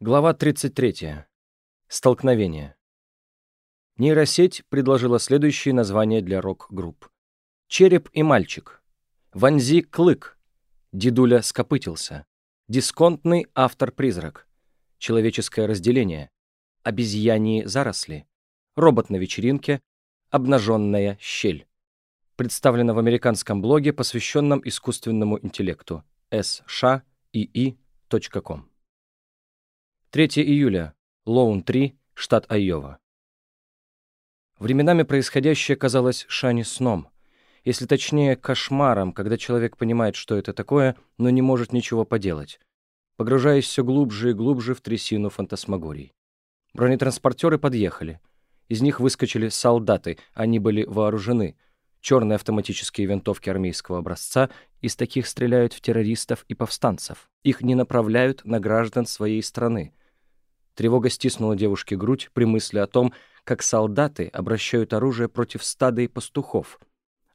Глава 33. Столкновение. Нейросеть предложила следующие названия для рок-групп. «Череп и мальчик», «Вонзи клык», «Дедуля скопытился», «Дисконтный автор-призрак», «Человеческое разделение», «Обезьяньи заросли», «Робот на вечеринке», «Обнаженная щель». Представлено в американском блоге, посвященном искусственному интеллекту sha.ii.com. 3 июля. Лоун-3, штат Айова. Временами происходящее казалось Шане сном. Если точнее, кошмаром, когда человек понимает, что это такое, но не может ничего поделать, погружаясь все глубже и глубже в трясину фантасмагорий. Бронетранспортеры подъехали. Из них выскочили солдаты, они были вооружены. Черные автоматические винтовки армейского образца, из таких стреляют в террористов и повстанцев. Их не направляют на граждан своей страны. Тревога стиснула девушке грудь при мысли о том, как солдаты обращают оружие против стада и пастухов.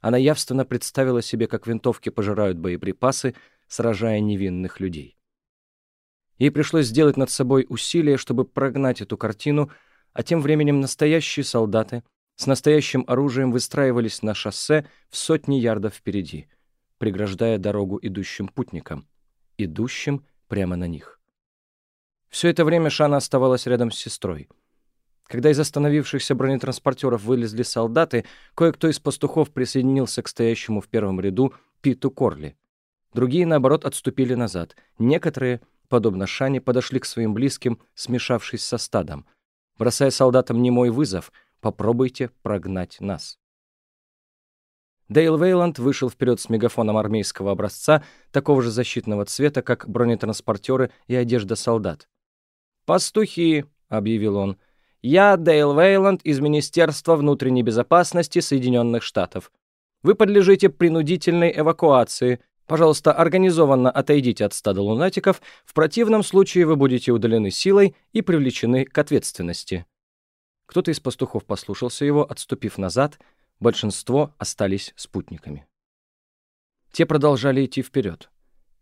Она явственно представила себе, как винтовки пожирают боеприпасы, сражая невинных людей. Ей пришлось сделать над собой усилие, чтобы прогнать эту картину, а тем временем настоящие солдаты с настоящим оружием выстраивались на шоссе в сотни ярдов впереди, преграждая дорогу идущим путникам, идущим прямо на них. Все это время Шана оставалась рядом с сестрой. Когда из остановившихся бронетранспортеров вылезли солдаты, кое-кто из пастухов присоединился к стоящему в первом ряду Питу Корли. Другие, наоборот, отступили назад. Некоторые, подобно Шане, подошли к своим близким, смешавшись со стадом. Бросая солдатам немой вызов, попробуйте прогнать нас. Дейл Вейланд вышел вперед с мегафоном армейского образца, такого же защитного цвета, как бронетранспортеры и одежда солдат. «Пастухи», — объявил он. «Я Дейл Вейланд из Министерства внутренней безопасности Соединенных Штатов. Вы подлежите принудительной эвакуации. Пожалуйста, организованно отойдите от стада лунатиков, в противном случае вы будете удалены силой и привлечены к ответственности». Кто-то из пастухов послушался его, отступив назад, большинство остались спутниками. Те продолжали идти вперед,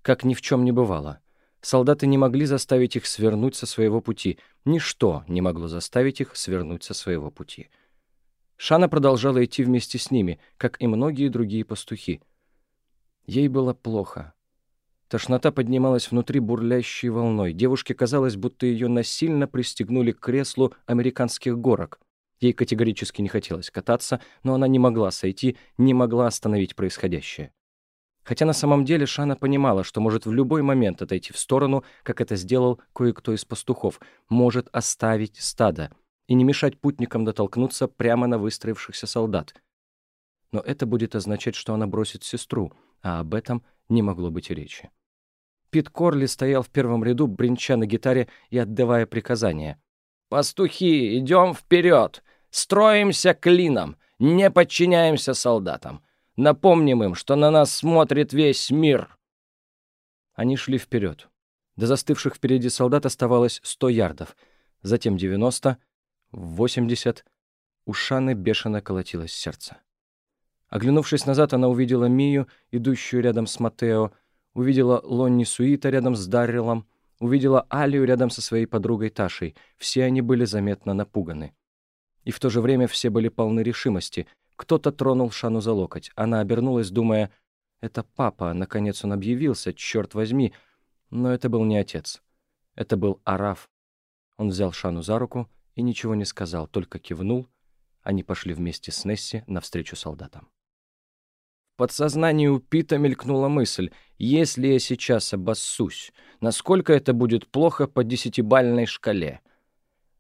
как ни в чем не бывало — Солдаты не могли заставить их свернуть со своего пути. Ничто не могло заставить их свернуть со своего пути. Шана продолжала идти вместе с ними, как и многие другие пастухи. Ей было плохо. Тошнота поднималась внутри бурлящей волной. Девушке казалось, будто ее насильно пристегнули к креслу американских горок. Ей категорически не хотелось кататься, но она не могла сойти, не могла остановить происходящее. Хотя на самом деле Шана понимала, что может в любой момент отойти в сторону, как это сделал кое-кто из пастухов, может оставить стадо и не мешать путникам дотолкнуться прямо на выстроившихся солдат. Но это будет означать, что она бросит сестру, а об этом не могло быть и речи. Пит Корли стоял в первом ряду, бренча на гитаре и отдавая приказания. «Пастухи, идем вперед! Строимся клином! Не подчиняемся солдатам! Напомним им, что на нас смотрит весь мир!» Они шли вперед. До застывших впереди солдат оставалось сто ярдов, затем девяносто, восемьдесят. У Шаны бешено колотилось сердце. Оглянувшись назад, она увидела Мию, идущую рядом с Матео, увидела Лонни Суита рядом с Даррелом, увидела Алию рядом со своей подругой Ташей. Все они были заметно напуганы. И в то же время все были полны решимости. Кто-то тронул Шану за локоть. Она обернулась, думая, «Это папа, наконец он объявился, черт возьми!» Но это был не отец. Это был Араф. Он взял Шану за руку и ничего не сказал, только кивнул. Они пошли вместе с Несси навстречу солдатам. Подсознании у Пита мелькнула мысль, если я сейчас обоссусь, насколько это будет плохо по десятибальной шкале —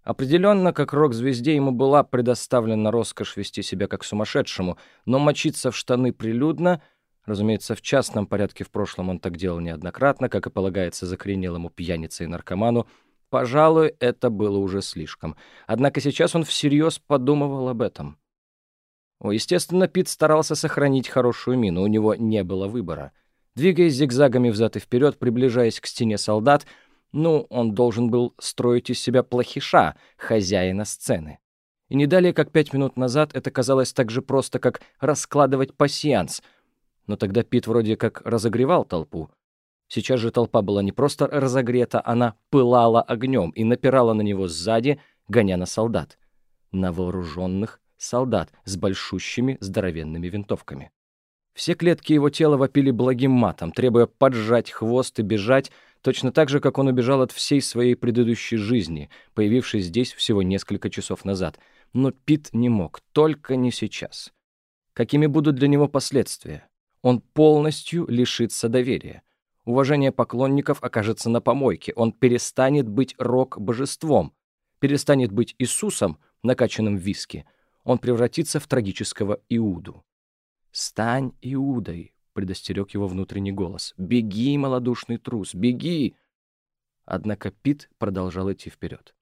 Определенно, как рок-звезде ему была предоставлена роскошь вести себя как сумасшедшему, но мочиться в штаны прилюдно, разумеется, в частном порядке в прошлом он так делал неоднократно, как и полагается закоренелому пьянице и наркоману, пожалуй, это было уже слишком. Однако сейчас он всерьез подумывал об этом. Естественно, Пит старался сохранить хорошую мину, у него не было выбора. Двигаясь зигзагами взад и вперед, приближаясь к стене солдат, ну, он должен был строить из себя плохиша, хозяина сцены. И не далее, как пять минут назад, это казалось так же просто, как раскладывать пасьянс. Но тогда Пит вроде как разогревал толпу. Сейчас же толпа была не просто разогрета, она пылала огнем и напирала на него сзади, гоня на солдат. На вооруженных солдат с большущими здоровенными винтовками. Все клетки его тела вопили благим матом, требуя поджать хвост и бежать, точно так же, как он убежал от всей своей предыдущей жизни, появившись здесь всего несколько часов назад. Но Пит не мог, только не сейчас. Какими будут для него последствия? Он полностью лишится доверия. Уважение поклонников окажется на помойке, он перестанет быть рок-божеством, перестанет быть Иисусом, накачанным виски, он превратится в трагического Иуду. «Стань Иудой», — предостерег его внутренний голос. «Беги, малодушный трус, беги!» Однако Пит продолжал идти вперед.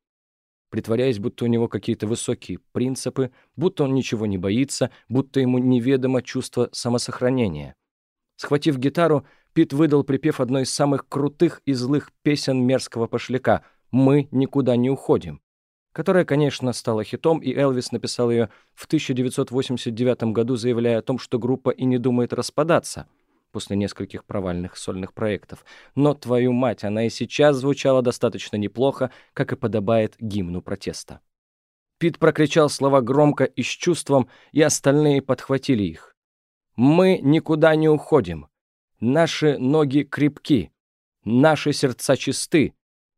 Притворяясь, будто у него какие-то высокие принципы, будто он ничего не боится, будто ему неведомо чувство самосохранения. Схватив гитару, Пит выдал припев одной из самых крутых и злых песен мерзкого пошляка «Мы никуда не уходим» которая, конечно, стала хитом, и Элвис написал ее в 1989 году, заявляя о том, что группа и не думает распадаться после нескольких провальных сольных проектов. Но, твою мать, она и сейчас звучала достаточно неплохо, как и подобает гимну протеста. Пит прокричал слова громко и с чувством, и остальные подхватили их. «Мы никуда не уходим. Наши ноги крепки. Наши сердца чисты.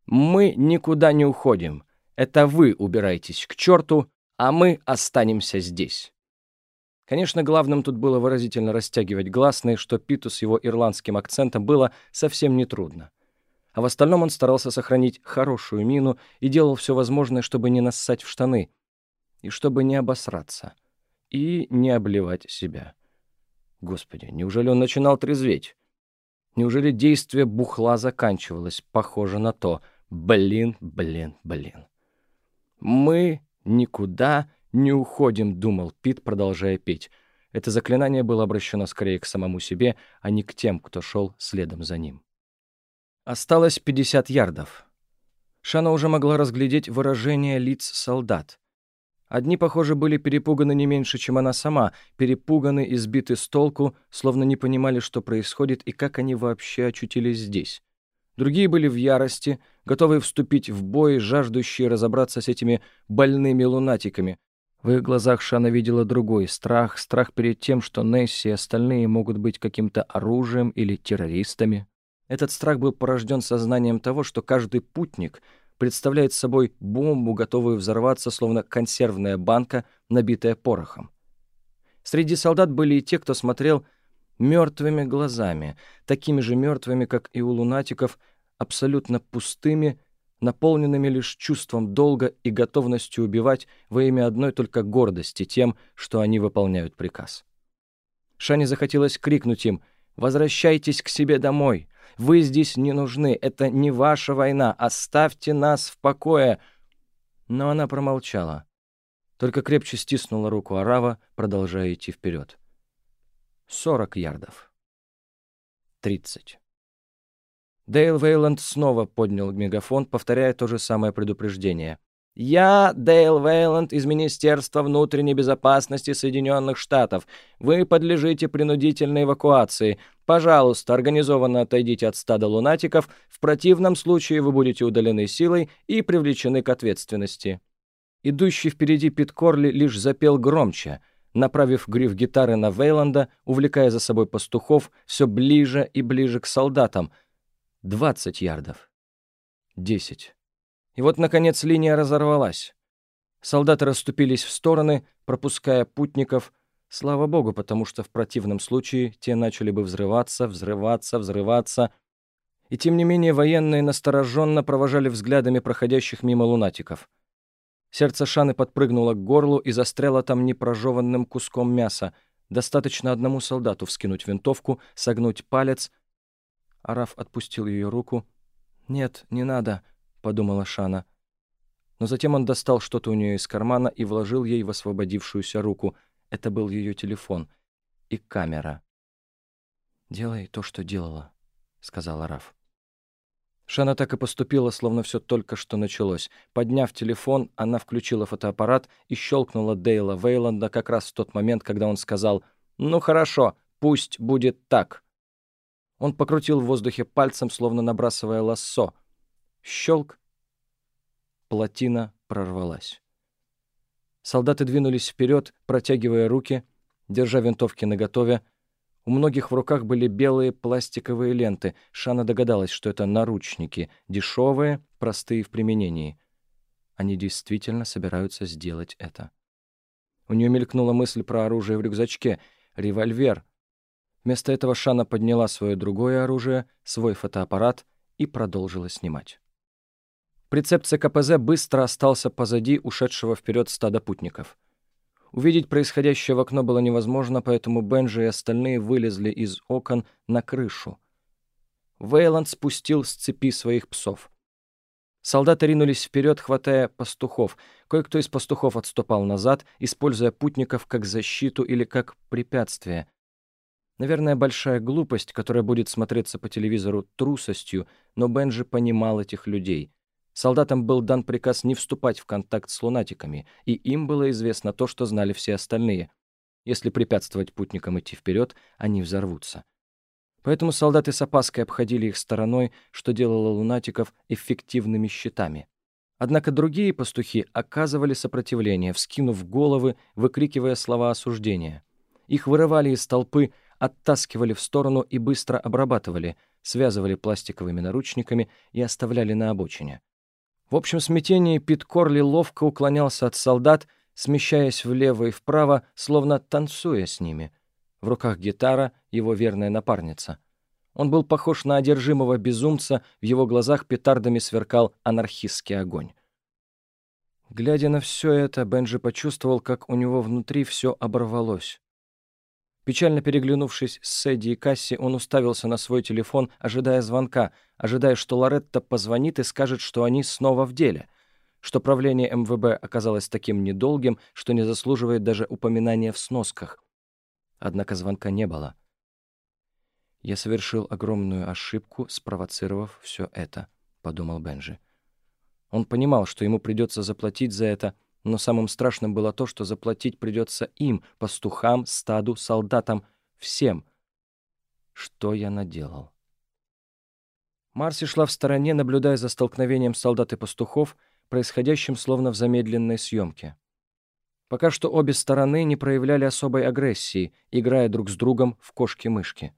Мы никуда не уходим. Это вы убираетесь к черту, а мы останемся здесь. Конечно, главным тут было выразительно растягивать гласные, что Питу с его ирландским акцентом было совсем нетрудно. А в остальном он старался сохранить хорошую мину и делал все возможное, чтобы не нассать в штаны, и чтобы не обосраться, и не обливать себя. Господи, неужели он начинал трезветь? Неужели действие бухла заканчивалось? Похоже на то. Блин, блин, блин. «Мы никуда не уходим», — думал Пит, продолжая петь. Это заклинание было обращено скорее к самому себе, а не к тем, кто шел следом за ним. Осталось 50 ярдов. Шана уже могла разглядеть выражение лиц солдат. Одни, похоже, были перепуганы не меньше, чем она сама, перепуганы и сбиты с толку, словно не понимали, что происходит и как они вообще очутились здесь. Другие были в ярости, готовые вступить в бой, жаждущие разобраться с этими больными лунатиками. В их глазах Шана видела другой страх, страх перед тем, что Несси и остальные могут быть каким-то оружием или террористами. Этот страх был порожден сознанием того, что каждый путник представляет собой бомбу, готовую взорваться, словно консервная банка, набитая порохом. Среди солдат были и те, кто смотрел мертвыми глазами, такими же мертвыми, как и у лунатиков, абсолютно пустыми, наполненными лишь чувством долга и готовностью убивать во имя одной только гордости тем, что они выполняют приказ. Шане захотелось крикнуть им «Возвращайтесь к себе домой! Вы здесь не нужны! Это не ваша война! Оставьте нас в покое!» Но она промолчала. Только крепче стиснула руку Арава, продолжая идти вперед. Сорок ярдов. Тридцать. Дейл Вейланд снова поднял мегафон, повторяя то же самое предупреждение. «Я Дейл Вейланд из Министерства внутренней безопасности Соединенных Штатов. Вы подлежите принудительной эвакуации. Пожалуйста, организованно отойдите от стада лунатиков. В противном случае вы будете удалены силой и привлечены к ответственности». Идущий впереди Пит Корли лишь запел громче — направив гриф гитары на Вейланда, увлекая за собой пастухов все ближе и ближе к солдатам. Двадцать ярдов. Десять. И вот, наконец, линия разорвалась. Солдаты расступились в стороны, пропуская путников. Слава богу, потому что в противном случае те начали бы взрываться, взрываться, взрываться. И тем не менее военные настороженно провожали взглядами проходящих мимо лунатиков — Сердце Шаны подпрыгнуло к горлу и застряло там непрожеванным куском мяса. Достаточно одному солдату вскинуть винтовку, согнуть палец. Араф отпустил ее руку. «Нет, не надо», — подумала Шана. Но затем он достал что-то у нее из кармана и вложил ей в освободившуюся руку. Это был ее телефон. И камера. «Делай то, что делала», — сказал Араф. Шана так и поступила, словно все только что началось. Подняв телефон, она включила фотоаппарат и щелкнула Дейла Вейланда как раз в тот момент, когда он сказал «Ну хорошо, пусть будет так». Он покрутил в воздухе пальцем, словно набрасывая лассо. Щелк. Плотина прорвалась. Солдаты двинулись вперед, протягивая руки, держа винтовки наготове. У многих в руках были белые пластиковые ленты. Шана догадалась, что это наручники, дешевые, простые в применении. Они действительно собираются сделать это. У нее мелькнула мысль про оружие в рюкзачке — револьвер. Вместо этого Шана подняла свое другое оружие, свой фотоаппарат и продолжила снимать. Прицеп ЦКПЗ быстро остался позади ушедшего вперед стада путников. Увидеть происходящее в окно было невозможно, поэтому Бенджи и остальные вылезли из окон на крышу. Вейланд спустил с цепи своих псов. Солдаты ринулись вперед, хватая пастухов. Кое-кто из пастухов отступал назад, используя путников как защиту или как препятствие. Наверное, большая глупость, которая будет смотреться по телевизору трусостью, но Бенджи понимал этих людей — Солдатам был дан приказ не вступать в контакт с лунатиками, и им было известно то, что знали все остальные. Если препятствовать путникам идти вперед, они взорвутся. Поэтому солдаты с опаской обходили их стороной, что делало лунатиков эффективными щитами. Однако другие пастухи оказывали сопротивление, вскинув головы, выкрикивая слова осуждения. Их вырывали из толпы, оттаскивали в сторону и быстро обрабатывали, связывали пластиковыми наручниками и оставляли на обочине. В общем смятении Пит Корли ловко уклонялся от солдат, смещаясь влево и вправо, словно танцуя с ними. В руках гитара его верная напарница. Он был похож на одержимого безумца, в его глазах петардами сверкал анархистский огонь. Глядя на все это, Бенджи почувствовал, как у него внутри все оборвалось. Печально переглянувшись с Эдди и Касси, он уставился на свой телефон, ожидая звонка, ожидая, что Лоретта позвонит и скажет, что они снова в деле, что правление МВБ оказалось таким недолгим, что не заслуживает даже упоминания в сносках. Однако звонка не было. «Я совершил огромную ошибку, спровоцировав все это», — подумал Бенджи. Он понимал, что ему придется заплатить за это — но самым страшным было то, что заплатить придется им, пастухам, стаду, солдатам, всем. Что я наделал? Марси шла в стороне, наблюдая за столкновением солдат и пастухов, происходящим словно в замедленной съемке. Пока что обе стороны не проявляли особой агрессии, играя друг с другом в кошки-мышки.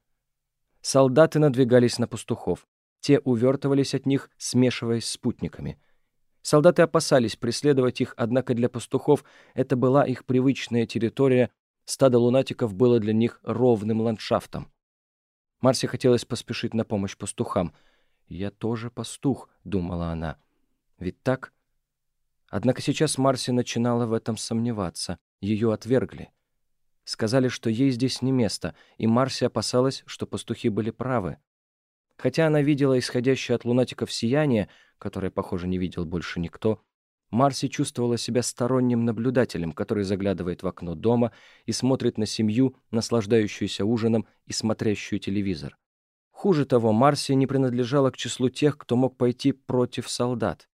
Солдаты надвигались на пастухов. Те увертывались от них, смешиваясь с спутниками — Солдаты опасались преследовать их, однако для пастухов это была их привычная территория, стадо лунатиков было для них ровным ландшафтом. Марсе хотелось поспешить на помощь пастухам. «Я тоже пастух», — думала она. «Ведь так?» Однако сейчас Марси начинала в этом сомневаться. Ее отвергли. Сказали, что ей здесь не место, и Марси опасалась, что пастухи были правы. Хотя она видела исходящее от лунатиков сияние, которое, похоже, не видел больше никто, Марси чувствовала себя сторонним наблюдателем, который заглядывает в окно дома и смотрит на семью, наслаждающуюся ужином и смотрящую телевизор. Хуже того, Марси не принадлежала к числу тех, кто мог пойти против солдат.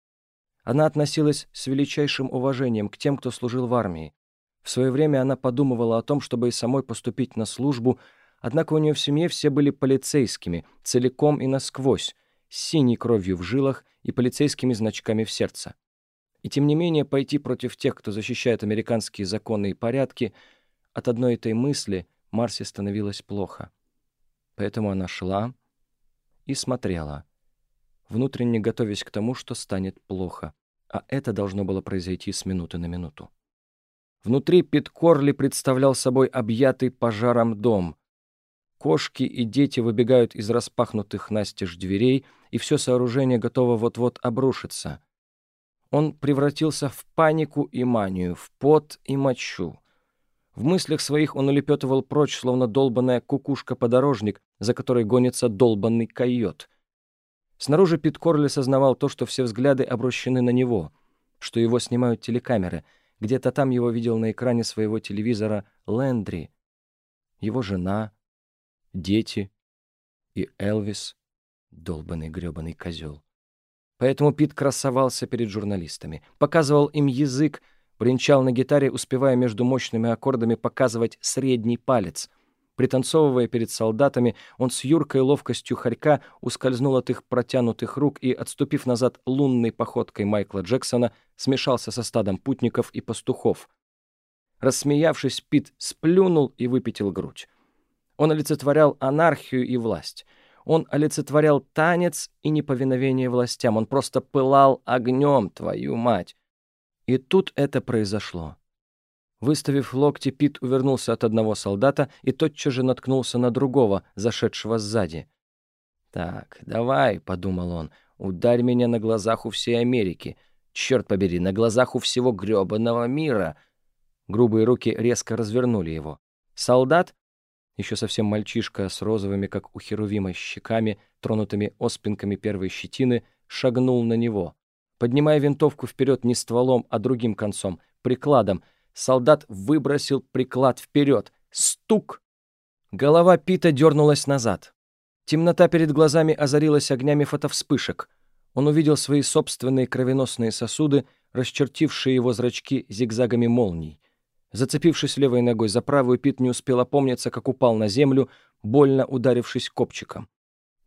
Она относилась с величайшим уважением к тем, кто служил в армии. В свое время она подумывала о том, чтобы и самой поступить на службу, Однако у нее в семье все были полицейскими, целиком и насквозь, синей кровью в жилах и полицейскими значками в сердце. И тем не менее пойти против тех, кто защищает американские законы и порядки, от одной этой мысли Марсе становилось плохо. Поэтому она шла и смотрела, внутренне готовясь к тому, что станет плохо, а это должно было произойти с минуты на минуту. Внутри Пит Корли представлял собой объятый пожаром дом, Кошки и дети выбегают из распахнутых настежь дверей, и все сооружение готово вот-вот обрушиться. Он превратился в панику и манию, в пот и мочу. В мыслях своих он улепетывал прочь, словно долбанная кукушка-подорожник, за которой гонится долбанный койот. Снаружи Пит Корли сознавал то, что все взгляды обращены на него, что его снимают телекамеры. Где-то там его видел на экране своего телевизора Лэндри, его жена — дети и Элвис, долбанный грёбаный козел. Поэтому Пит красовался перед журналистами, показывал им язык, бренчал на гитаре, успевая между мощными аккордами показывать средний палец. Пританцовывая перед солдатами, он с юркой ловкостью хорька ускользнул от их протянутых рук и, отступив назад лунной походкой Майкла Джексона, смешался со стадом путников и пастухов. Рассмеявшись, Пит сплюнул и выпятил грудь. Он олицетворял анархию и власть. Он олицетворял танец и неповиновение властям. Он просто пылал огнем, твою мать. И тут это произошло. Выставив локти, Пит увернулся от одного солдата и тотчас же наткнулся на другого, зашедшего сзади. «Так, давай», — подумал он, — «ударь меня на глазах у всей Америки. Черт побери, на глазах у всего грёбаного мира». Грубые руки резко развернули его. Солдат, еще совсем мальчишка с розовыми, как у Херувима, щеками, тронутыми оспинками первой щетины, шагнул на него. Поднимая винтовку вперед не стволом, а другим концом, прикладом — Солдат выбросил приклад вперед. Стук! Голова Пита дернулась назад. Темнота перед глазами озарилась огнями фотовспышек. Он увидел свои собственные кровеносные сосуды, расчертившие его зрачки зигзагами молний. Зацепившись левой ногой за правую, Пит не успел опомниться, как упал на землю, больно ударившись копчиком.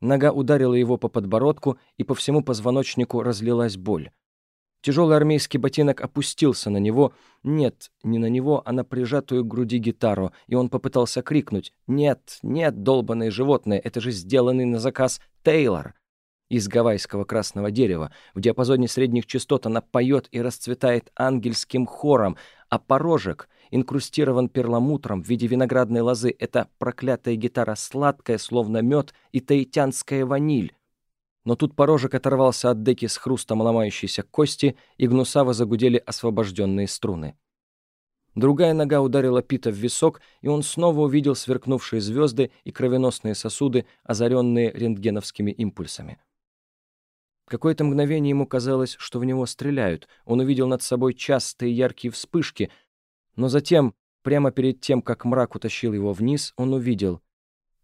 Нога ударила его по подбородку, и по всему позвоночнику разлилась боль. Тяжелый армейский ботинок опустился на него. Нет, не на него, а на прижатую к груди гитару, и он попытался крикнуть «Нет, нет, долбанные животные, это же сделанный на заказ Тейлор!» Из гавайского красного дерева. В диапазоне средних частот она поет и расцветает ангельским хором, а порожек инкрустирован перламутром в виде виноградной лозы. Это проклятая гитара сладкая, словно мед, и таитянская ваниль. Но тут порожек оторвался от деки с хрустом ломающейся кости, и гнусаво загудели освобожденные струны. Другая нога ударила Пита в висок, и он снова увидел сверкнувшие звезды и кровеносные сосуды, озаренные рентгеновскими импульсами. Какое-то мгновение ему казалось, что в него стреляют. Он увидел над собой частые яркие вспышки, но затем, прямо перед тем, как мрак утащил его вниз, он увидел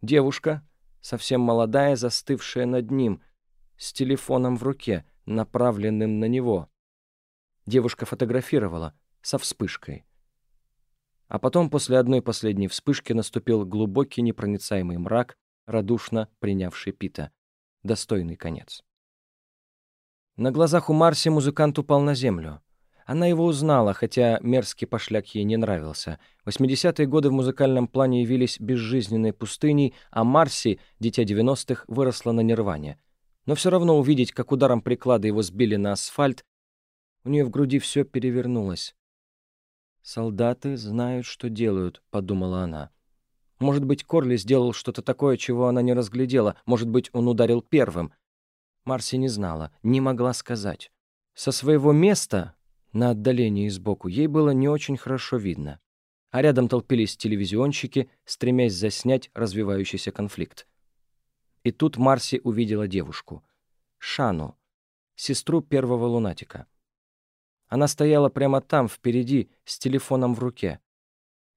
девушка, совсем молодая, застывшая над ним — с телефоном в руке, направленным на него. Девушка фотографировала со вспышкой. А потом, после одной последней вспышки, наступил глубокий непроницаемый мрак, радушно принявший Пита. Достойный конец. На глазах у Марси музыкант упал на землю. Она его узнала, хотя мерзкий пошляк ей не нравился. 80-е годы в музыкальном плане явились безжизненной пустыней, а Марси, дитя 90-х, выросла на нирване но все равно увидеть, как ударом приклада его сбили на асфальт, у нее в груди все перевернулось. «Солдаты знают, что делают», — подумала она. Может быть, Корли сделал что-то такое, чего она не разглядела. Может быть, он ударил первым. Марси не знала, не могла сказать. Со своего места, на отдалении сбоку, ей было не очень хорошо видно. А рядом толпились телевизионщики, стремясь заснять развивающийся конфликт. И тут Марси увидела девушку. Шану, сестру первого лунатика. Она стояла прямо там, впереди, с телефоном в руке.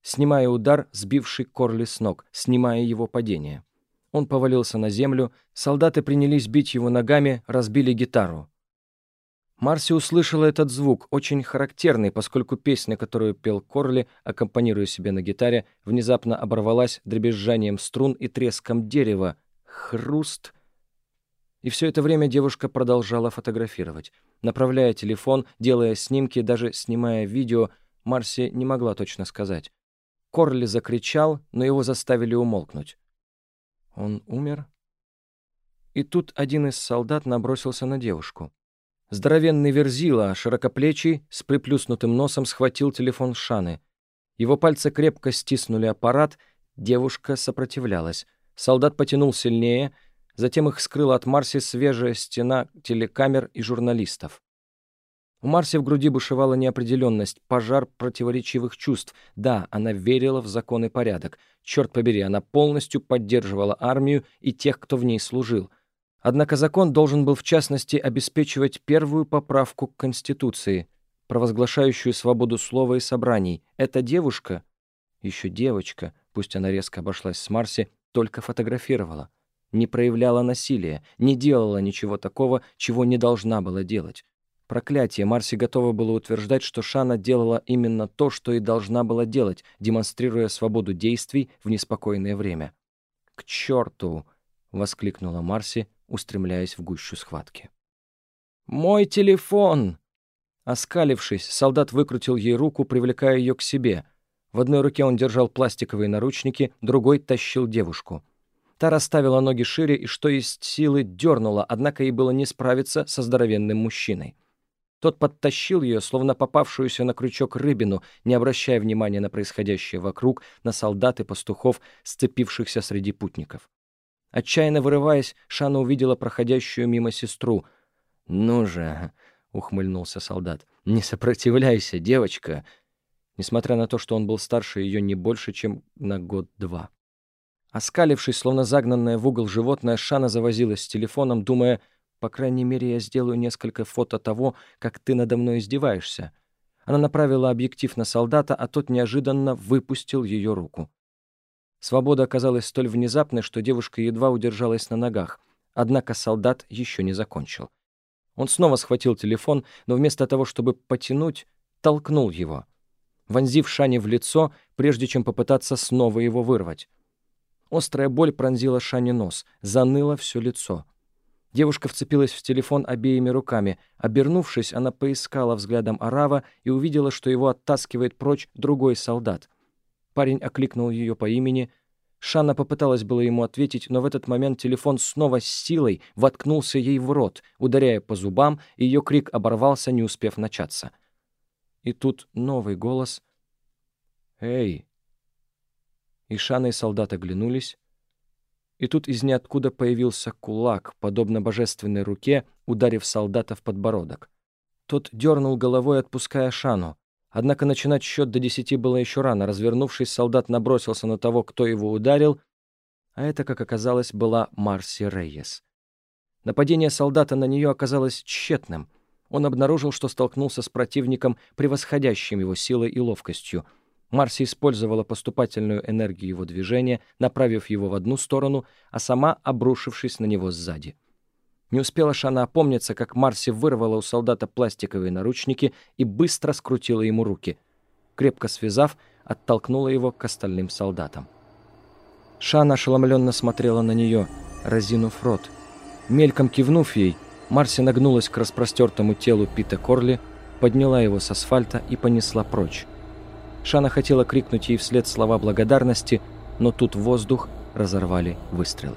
Снимая удар, сбивший Корли с ног, снимая его падение. Он повалился на землю, солдаты принялись бить его ногами, разбили гитару. Марси услышала этот звук, очень характерный, поскольку песня, которую пел Корли, аккомпанируя себе на гитаре, внезапно оборвалась дребезжанием струн и треском дерева, хруст. И все это время девушка продолжала фотографировать. Направляя телефон, делая снимки, даже снимая видео, Марси не могла точно сказать. Корли закричал, но его заставили умолкнуть. Он умер? И тут один из солдат набросился на девушку. Здоровенный верзила, широкоплечий, с приплюснутым носом, схватил телефон Шаны. Его пальцы крепко стиснули аппарат, девушка сопротивлялась. Солдат потянул сильнее, затем их скрыла от Марси свежая стена телекамер и журналистов. У Марси в груди бушевала неопределенность, пожар противоречивых чувств. Да, она верила в закон и порядок. Черт побери, она полностью поддерживала армию и тех, кто в ней служил. Однако закон должен был в частности обеспечивать первую поправку к Конституции, провозглашающую свободу слова и собраний. Эта девушка, еще девочка, пусть она резко обошлась с Марси, только фотографировала, не проявляла насилия, не делала ничего такого, чего не должна была делать. Проклятие, Марси готова была утверждать, что Шана делала именно то, что и должна была делать, демонстрируя свободу действий в неспокойное время. «К черту!» — воскликнула Марси, устремляясь в гущу схватки. «Мой телефон!» Оскалившись, солдат выкрутил ей руку, привлекая ее к себе. В одной руке он держал пластиковые наручники, другой тащил девушку. Та расставила ноги шире и, что есть силы, дернула, однако ей было не справиться со здоровенным мужчиной. Тот подтащил ее, словно попавшуюся на крючок рыбину, не обращая внимания на происходящее вокруг, на солдат и пастухов, сцепившихся среди путников. Отчаянно вырываясь, Шана увидела проходящую мимо сестру. «Ну же!» — ухмыльнулся солдат. «Не сопротивляйся, девочка!» Несмотря на то, что он был старше ее не больше, чем на год-два. Оскалившись, словно загнанная в угол животное, Шана завозилась с телефоном, думая — по крайней мере, я сделаю несколько фото того, как ты надо мной издеваешься». Она направила объектив на солдата, а тот неожиданно выпустил ее руку. Свобода оказалась столь внезапной, что девушка едва удержалась на ногах, однако солдат еще не закончил. Он снова схватил телефон, но вместо того, чтобы потянуть, толкнул его, вонзив Шане в лицо, прежде чем попытаться снова его вырвать. Острая боль пронзила Шане нос, заныло все лицо — Девушка вцепилась в телефон обеими руками. Обернувшись, она поискала взглядом Арава и увидела, что его оттаскивает прочь другой солдат. Парень окликнул ее по имени. Шанна попыталась было ему ответить, но в этот момент телефон снова с силой воткнулся ей в рот, ударяя по зубам, и ее крик оборвался, не успев начаться. И тут новый голос. «Эй!» И Шанна и солдат оглянулись. И тут из ниоткуда появился кулак, подобно божественной руке, ударив солдата в подбородок. Тот дернул головой, отпуская Шану. Однако начинать счет до десяти было еще рано. Развернувшись, солдат набросился на того, кто его ударил, а это, как оказалось, была Марси Рейес. Нападение солдата на нее оказалось тщетным. Он обнаружил, что столкнулся с противником, превосходящим его силой и ловкостью — Марси использовала поступательную энергию его движения, направив его в одну сторону, а сама обрушившись на него сзади. Не успела Шана опомниться, как Марси вырвала у солдата пластиковые наручники и быстро скрутила ему руки. Крепко связав, оттолкнула его к остальным солдатам. Шана ошеломленно смотрела на нее, разинув рот. Мельком кивнув ей, Марси нагнулась к распростертому телу Пита Корли, подняла его с асфальта и понесла прочь. Шана хотела крикнуть ей вслед слова благодарности, но тут воздух разорвали выстрелы.